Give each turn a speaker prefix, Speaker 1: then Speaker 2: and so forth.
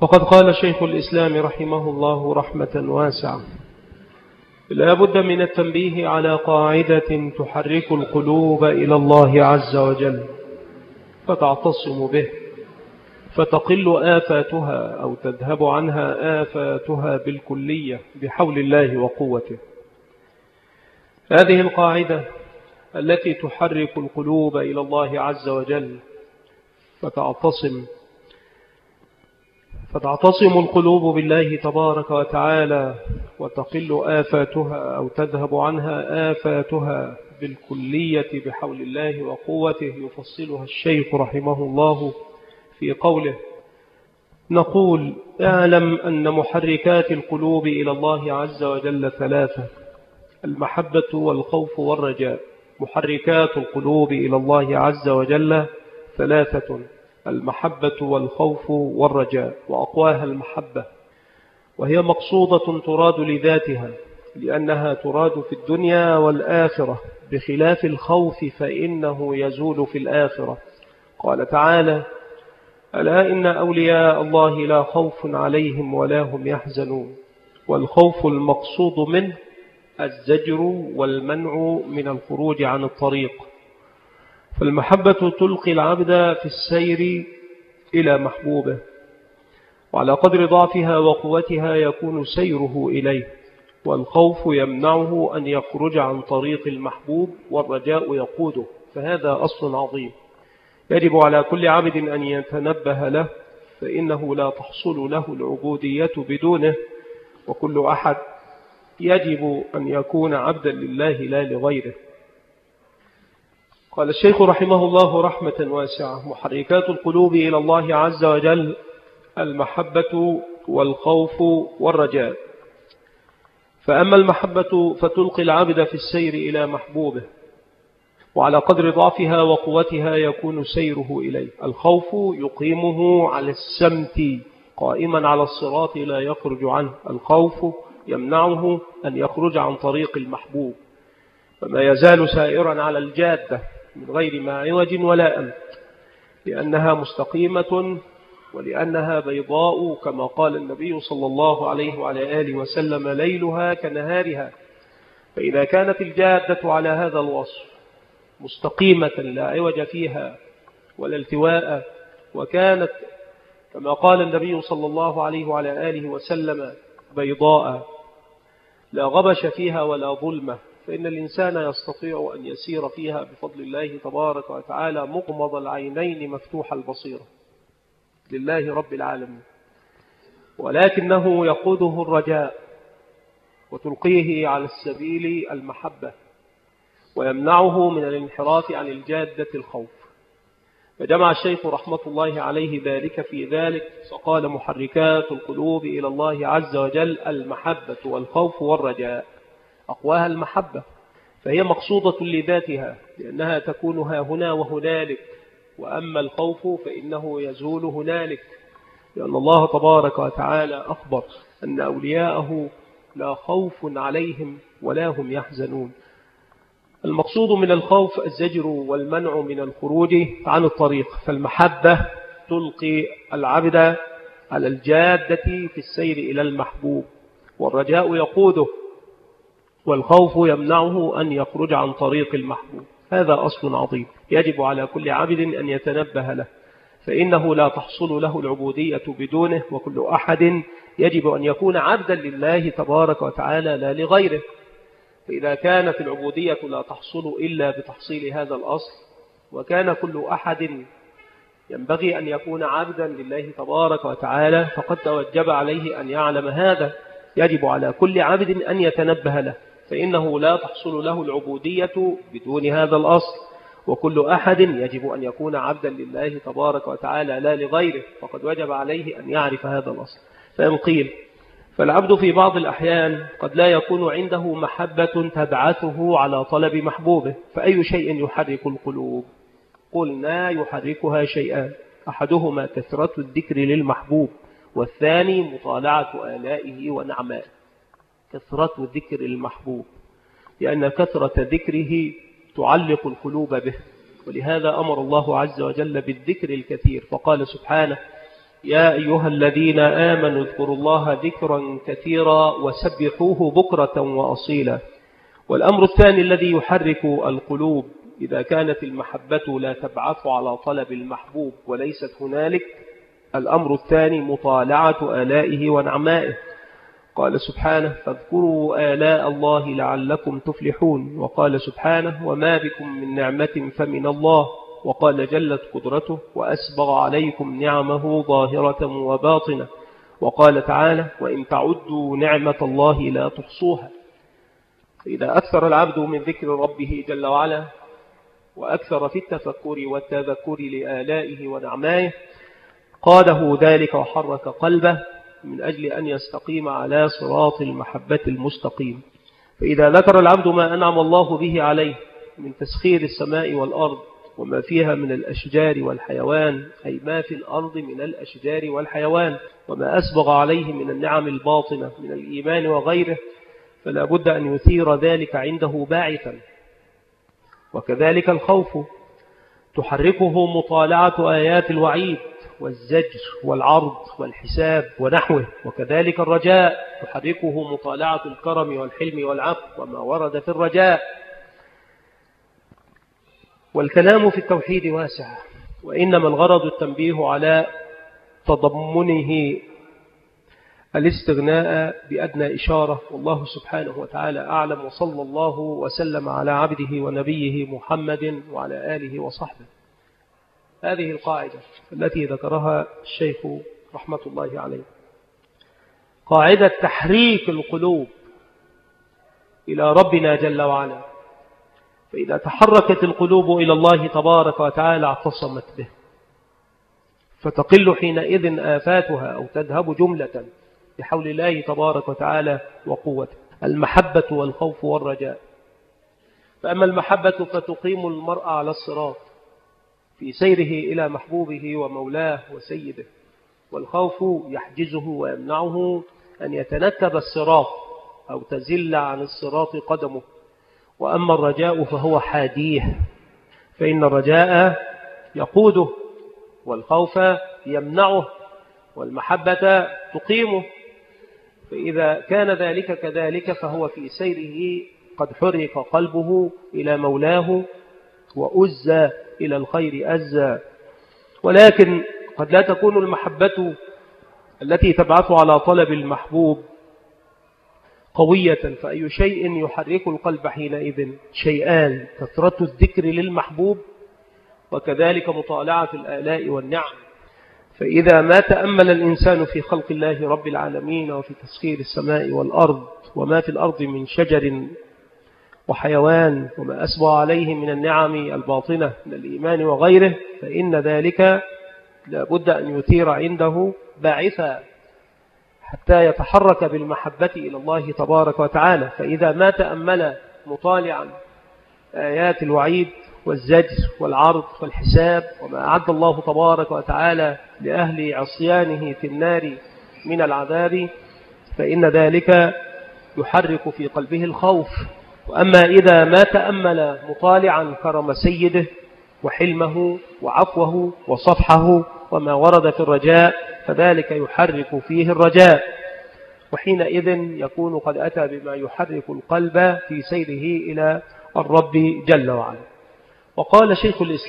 Speaker 1: فقد قال شيخ الإسلام رحمه الله رحمة واسعة لا بد من التنبيه على قاعدة تحرك القلوب إلى الله عز وجل فتعتصم به فتقل آفاتها أو تذهب عنها آفاتها بالكلية بحول الله وقوته. هذه القاعدة التي تحرك القلوب إلى الله عز وجل فتعتصم فتعتصم القلوب بالله تبارك وتعالى وتقل آفاتها أو تذهب عنها آفاتها بالكلية بحول الله وقوته يفصلها الشيخ رحمه الله في قوله نقول اعلم أن محركات القلوب إلى الله عز وجل ثلاثة المحبة والخوف والرجاء. محركات القلوب إلى الله عز وجل ثلاثة المحبة والخوف والرجاء وأقواها المحبة. وهي مقصودة تراد لذاتها لأنها تراد في الدنيا والآخرة. بخلاف الخوف فإنه يزول في الآخرة. قال تعالى ألا إن أولياء الله لا خوف عليهم ولا هم يحزنون. والخوف المقصود منه الزجر والمنع من الخروج عن الطريق. فالمحبة تلقي العبد في السير إلى محبوبه وعلى قدر ضعفها وقوتها يكون سيره إليه والخوف يمنعه أن يخرج عن طريق المحبوب والرجاء يقوده فهذا أصل عظيم. يجب على كل عبد أن يتنبه له فإنه لا تحصل له العبودية بدونه وكل أحد يجب أن يكون عبدا لله لا لغيره. قال الشيخ رحمه الله رحمة واسعة محركات القلوب إلى الله عز وجل المحبة والخوف والرجاء. فأما المحبة فتلقي العبد في السير إلى محبوبه وعلى قدر ضعفها وقوتها يكون سيره إليه. الخوف يقيمه على السمت قائما على الصراط لا يخرج عنه. الخوف يمنعه أن يخرج عن طريق المحبوب. فما يزال سائرا على الجادة. من غير ما عوج ولا أمت لأنها مستقيمة ولأنها بيضاء كما قال النبي صلى الله عليه وعلى آله وسلم ليلها كنهارها. فإذا كانت الجادة على هذا الوصف مستقيمة لا عوج فيها ولا التواء وكانت كما قال النبي صلى الله عليه وعلى آله وسلم بيضاء لا غبش فيها ولا ظلمة. فإن الإنسان يستطيع أن يسير فيها بفضل الله تبارك وتعالى مغمض العينين مفتوح البصيرة. لله رب العالمين. ولكنه يقوده الرجاء وتلقيه على السبيل المحبة ويمنعه من الانحراف عن الجادة الخوف. فجمع الشيخ رحمة الله عليه ذلك في ذلك فقال محركات القلوب إلى الله عز وجل المحبة والخوف والرجاء. أقواها المحبة فهي مقصودة لذاتها لأنها تكون ها هنا وهنالك وأما الخوف فإنه يزول هنالك لأن الله تبارك وتعالى أخبر أن أولياءه لا خوف عليهم ولا هم يحزنون. المقصود من الخوف الزجر والمنع من الخروج عن الطريق فالمحبة تلقي العبد على الجادة في السير إلى المحبوب والرجاء يقوده والخوف يمنعه أن يخرج عن طريق المحبوب. هذا أصل عظيم. يجب على كل عبد أن يتنبه له فإنه لا تحصل له العبودية بدونه وكل أحد يجب أن يكون عبدا لله تبارك وتعالى لا لغيره. فإذا كانت العبودية لا تحصل إلا بتحصيل هذا الأصل وكان كل أحد ينبغي أن يكون عبدا لله تبارك وتعالى فقد توجب عليه أن يعلم هذا. يجب على كل عبد أن يتنبه له. فإنه لا تحصل له العبودية بدون هذا الأصل وكل أحد يجب أن يكون عبدا لله تبارك وتعالى لا لغيره فقد وجب عليه أن يعرف هذا الأصل. فإن قيل فالعبد في بعض الأحيان قد لا يكون عنده محبة تبعثه على طلب محبوبه فأي شيء يحرك القلوب؟ قلنا يحركها شيئان أحدهما كثرة الذكر للمحبوب والثاني مطالعة آلائه ونعمائه. كثرة ذكر المحبوب لأن كثرة ذكره تعلق القلوب به ولهذا أمر الله عز وجل بالذكر الكثير فقال سبحانه يا أيها الذين آمنوا اذكروا الله ذكرا كثيرا وسبحوه بكرة وأصيلا. والأمر الثاني الذي يحرك القلوب إذا كانت المحبة لا تبعث على طلب المحبوب وليست هنالك الأمر الثاني مطالعة آلائه ونعمائه. قال سبحانه فاذكروا آلاء الله لعلكم تفلحون وقال سبحانه وما بكم من نعمة فمن الله وقال جلت قدرته وأسبغ عليكم نعمه ظاهرة وباطنة وقال تعالى وإن تعدوا نعمة الله لا تحصوها إذا أكثر العبد من ذكر ربه جل وعلا وأكثر في التفكر والتذكر لآلائه ونعمائه قاده ذلك وحرك قلبه من أجل أن يستقيم على صراط المحبة المستقيم. فإذا ذكر العبد ما أنعم الله به عليه من تسخير السماء والأرض وما فيها من الأشجار والحيوان أي ما في الأرض من الأشجار والحيوان وما أسبغ عليه من النعم الباطنة من الإيمان وغيره فلا بد أن يثير ذلك عنده باعثا. وكذلك الخوف. تحركه مطالعة آيات الوعيد. والزجر والعرض والحساب ونحوه وكذلك الرجاء تحركه مطالعة الكرم والحلم والعفو وما ورد في الرجاء. والكلام في التوحيد واسع وإنما الغرض التنبيه على تضمنه الاستغناء بأدنى إشارة. والله سبحانه وتعالى أعلم وصلى الله وسلم على عبده ونبيه محمد وعلى آله وصحبه. هذه القاعدة التي ذكرها الشيخ رحمة الله عليه. قاعدة تحريك القلوب إلى ربنا جل وعلا. فإذا تحركت القلوب إلى الله تبارك وتعالى اعتصمت به. فتقل حينئذ آفاتها أو تذهب جملة بحول الله تبارك وتعالى وقوته. المحبة والخوف والرجاء. فأما المحبة فتقيم المرء على الصراط. في سيره إلى محبوبه ومولاه وسيده والخوف يحجزه ويمنعه أن يتنكب الصراط أو تزل عن الصراط قدمه. وأما الرجاء فهو حاديه فإن الرجاء يقوده والخوف يمنعه والمحبة تقيمه. فإذا كان ذلك كذلك فهو في سيره قد حرك قلبه إلى مولاه وأزى إلى الخير أزى. ولكن قد لا تكون المحبة التي تبعث على طلب المحبوب قوية فأي شيء يحرك القلب حينئذ شيئان كثرة الذكر للمحبوب وكذلك مطالعة الآلاء والنعم. فإذا ما تأمل الإنسان في خلق الله رب العالمين وفي تسخير السماء والأرض وما في الأرض من شجر وحيوان وما أسبع عليه من النعم الباطنة من الإيمان وغيره فإن ذلك لابد أن يثير عنده باعثا حتى يتحرك بالمحبة إلى الله تبارك وتعالى. فإذا ما تأمل مطالعا آيات الوعيد والزجر والعرض والحساب وما أعد الله تبارك وتعالى لأهل عصيانه في النار من العذاب فإن ذلك يحرك في قلبه الخوف وأما إذا ما تأمل مطالعا كرم سيده وحلمه وعفوه وصفحه وما ورد في الرجاء فذلك يحرك فيه الرجاء. وحينئذ يكون قد أتى بما يحرك القلب في سيره إلى الرب جل وعلا. وقال شيخ الإسلام